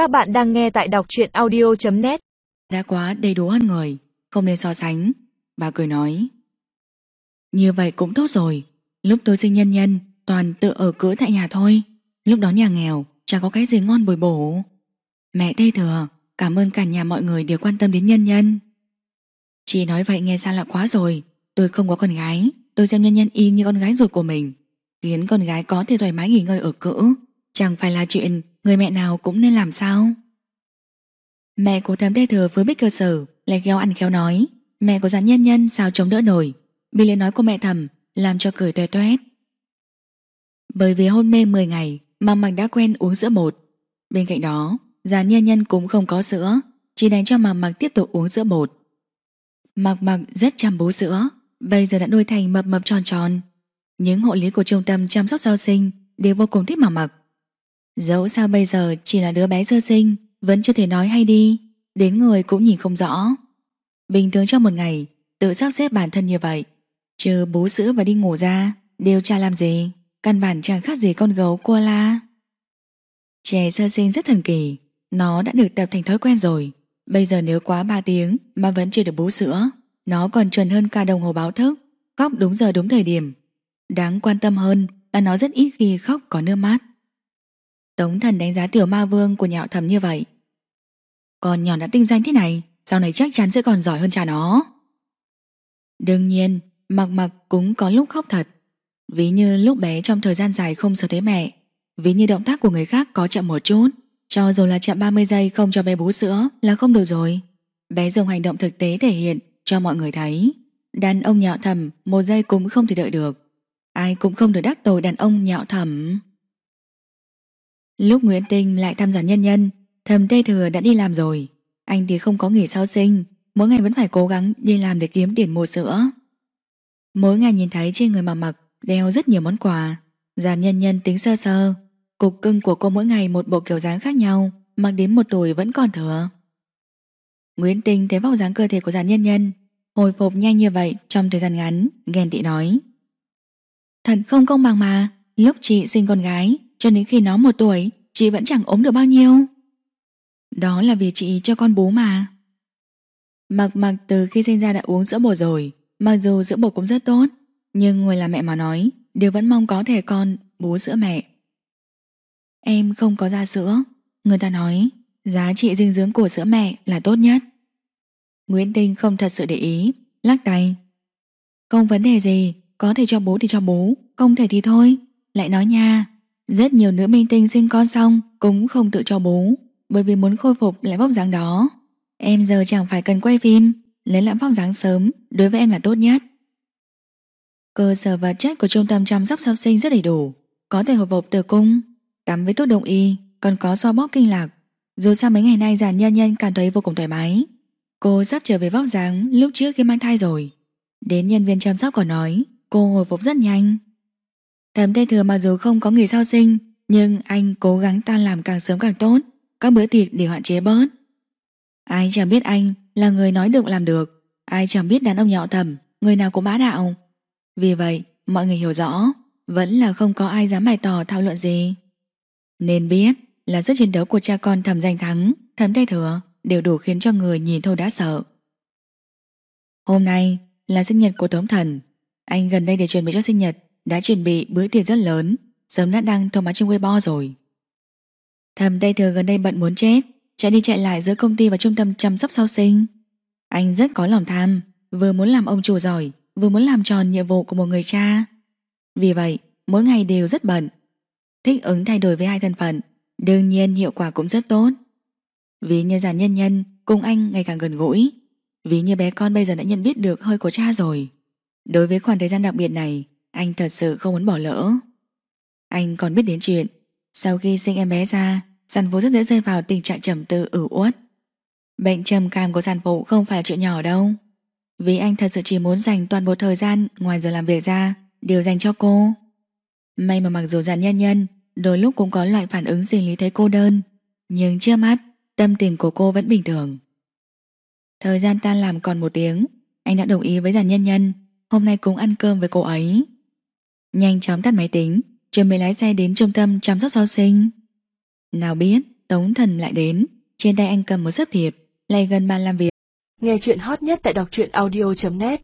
Các bạn đang nghe tại đọc truyện audio.net Đã quá đầy đủ hơn người, Không nên so sánh. Bà cười nói. Như vậy cũng tốt rồi. Lúc tôi sinh nhân nhân, Toàn tự ở cửa tại nhà thôi. Lúc đó nhà nghèo Chẳng có cái gì ngon bồi bổ. Mẹ đây thừa, Cảm ơn cả nhà mọi người đều quan tâm đến nhân nhân. Chị nói vậy nghe xa lạ quá rồi. Tôi không có con gái. Tôi xem nhân nhân y như con gái ruột của mình. Khiến con gái có thể thoải mái nghỉ ngơi ở cữ, Chẳng phải là chuyện Người mẹ nào cũng nên làm sao? Mẹ của thám đê thừa với biết cơ sở, Lại gheo ăn khéo nói. Mẹ của dán nhân nhân sao chống đỡ nổi. Bị lời nói của mẹ thầm, Làm cho cười toe toét. Bởi vì hôn mê 10 ngày Mà Mạch đã quen uống sữa bột. Bên cạnh đó, dán nhân nhân cũng không có sữa, Chỉ đánh cho Mạc Mạc tiếp tục uống sữa bột. Mạc Mạc rất chăm bú sữa, Bây giờ đã nuôi thành mập mập tròn tròn. Những hộ lý của trung tâm chăm sóc sau sinh Đều vô cùng thích Mạc Mạc. Dẫu sao bây giờ chỉ là đứa bé sơ sinh, Vẫn chưa thể nói hay đi. Đến người cũng nhìn không rõ. Bình thường trong một ngày, Tự sắp xếp bản thân như vậy. Trừ bú sữa và đi ngủ ra, Đều cha làm gì. Căn bản chẳng khác gì con gấu cua la. Trẻ sơ sinh rất thần kỳ. Nó đã được tập thành thói quen rồi. Bây giờ nếu quá 3 tiếng Mà vẫn chưa được bú sữa, Nó còn chuẩn hơn cả đồng hồ báo thức. Khóc đúng giờ đúng thời điểm. Đáng quan tâm hơn là nó rất ít khi khóc có nước mắt. Tống thần đánh giá tiểu ma vương của nhạo thầm như vậy. Con nhỏ đã tinh danh thế này, Sau này chắc chắn sẽ còn giỏi hơn cha nó. Đương nhiên, Mặc mặc cũng có lúc khóc thật. Ví như lúc bé trong thời gian dài không sờ thấy mẹ, Ví như động tác của người khác có chậm một chút, Cho dù là chậm 30 giây không cho bé bú sữa Là không được rồi. Bé dùng hành động thực tế thể hiện cho mọi người thấy. Đàn ông nhạo thầm, Một giây cũng không thể đợi được. Ai cũng không được đắc tội đàn ông nhạo thầm. Lúc Nguyễn Tinh lại thăm giản nhân nhân, Thầm Tê Thừa đã đi làm rồi. Anh thì không có nghỉ sau sinh, Mỗi ngày vẫn phải cố gắng đi làm để kiếm tiền mua sữa. Mỗi ngày nhìn thấy trên người mà mặc Đeo rất nhiều món quà giàn nhân nhân tính sơ sơ. Cục cưng của cô mỗi ngày một bộ kiểu dáng khác nhau, Mặc đến một tuổi vẫn còn thừa. Nguyễn Tinh thấy vóc dáng cơ thể của giàn nhân nhân, Hồi phục nhanh như vậy trong thời gian ngắn, Ghen tị nói. Thật không công bằng mà, Lúc chị sinh con gái, cho đến khi nó một tuổi Chị vẫn chẳng ốm được bao nhiêu. Đó là vì chị cho con bú mà. Mặc mặc từ khi sinh ra đã uống sữa bột rồi, Mặc dù sữa bột cũng rất tốt, Nhưng người là mẹ mà nói, Đều vẫn mong có thể con bú sữa mẹ. Em không có ra sữa, Người ta nói, Giá trị dinh dưỡng của sữa mẹ là tốt nhất. Nguyễn Tinh không thật sự để ý, Lắc tay. Không vấn đề gì, Có thể cho bố thì cho bố Không thể thì thôi, Lại nói nha rất nhiều nữ minh tinh sinh con xong cũng không tự cho bố bởi vì muốn khôi phục lại vóc dáng đó. Em giờ chẳng phải cần quay phim, lấy lại vóc dáng sớm đối với em là tốt nhất. Cơ sở vật chất của trung tâm chăm sóc sau sinh rất đầy đủ, có thể hồi phục tử cung, tắm với thuốc đồng y, còn có so bóp kinh lạc. Dù sao mấy ngày nay giàn nhân nhân cảm thấy vô cùng thoải mái. Cô sắp trở về vóc dáng lúc trước khi mang thai rồi. Đến nhân viên chăm sóc còn nói cô hồi phục rất nhanh. Thẩm Tây Thừa mặc dù không có người sau sinh, Nhưng anh cố gắng tan làm càng sớm càng tốt Các bữa tiệc để hạn chế bớt. Ai chẳng biết anh là người nói được làm được, Ai chẳng biết đàn ông nhỏ thầm, Người nào cũng bá đạo. Vì vậy, mọi người hiểu rõ, Vẫn là không có ai dám bày tỏ thảo luận gì. Nên biết là sức chiến đấu của cha con thầm giành thắng Thẩm Tây Thừa đều đủ khiến cho người nhìn thôi đã sợ. Hôm nay là sinh nhật của Tống Thần. Anh gần đây để chuẩn bị cho sinh nhật đã chuẩn bị bữa tiệc rất lớn, sớm đã đăng thông báo trên Weibo rồi. Thầm Tây Thừa gần đây bận muốn chết, chạy đi chạy lại giữa công ty và trung tâm chăm sóc sau sinh. Anh rất có lòng tham, vừa muốn làm ông chủ giỏi, vừa muốn làm tròn nhiệm vụ của một người cha. Vì vậy, mỗi ngày đều rất bận. Thích ứng thay đổi với hai thân phận, đương nhiên hiệu quả cũng rất tốt. Vì như giản nhân nhân, cùng anh ngày càng gần gũi. Vì như bé con bây giờ đã nhận biết được hơi của cha rồi. Đối với khoảng thời gian đặc biệt này, anh thật sự không muốn bỏ lỡ. Anh còn biết đến chuyện, Sau khi sinh em bé ra, Sản phụ rất dễ rơi vào tình trạng trầm tư, ử uất. Bệnh trầm cảm của sản phụ không phải là chuyện nhỏ đâu. Vì anh thật sự chỉ muốn dành toàn bộ thời gian Ngoài giờ làm việc ra Đều dành cho cô. May mà mặc dù dàn nhân nhân, Đôi lúc cũng có loại phản ứng sinh lý thấy cô đơn, Nhưng chưa mắt, Tâm tình của cô vẫn bình thường. Thời gian tan làm còn một tiếng, Anh đã đồng ý với dàn nhân nhân, Hôm nay cũng ăn cơm với cô ấy. Nhanh chóng tắt máy tính Chuẩn bị lái xe đến trung tâm chăm sóc sau sinh Nào biết Tống thần lại đến, trên tay anh cầm một sấp thiệp, Lại gần bàn làm việc. Nghe chuyện hot nhất tại đọc truyện audio.net